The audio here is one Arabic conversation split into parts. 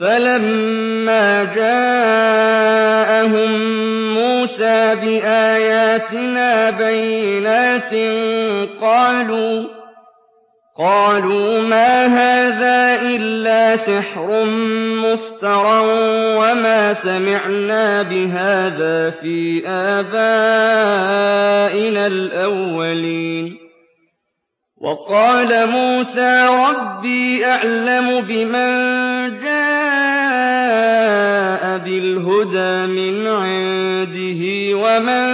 فَلَمَّا جَاءَهُم مُّوسَىٰ بِآيَاتِنَا بَيِّنَاتٍ قَالُوا مَا هَٰذَا إِلَّا سِحْرٌ مُّفْتَرًى وَمَا سَمِعْنَا بِهَٰذَا فِي آبَائِنَا الْأَوَّلِينَ وَقَالَ مُوسَىٰ رَبِّي أَعْلَمُ بِمَن بِالْهُدَىٰ مِنْ عِندِهِ وَمَن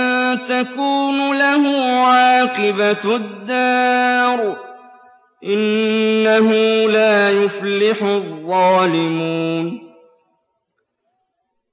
تَكُونُ لَهُ عَاقِبَةُ الدَّارِ ۖ إِنَّهُ لَا يُفْلِحُ الظَّالِمُونَ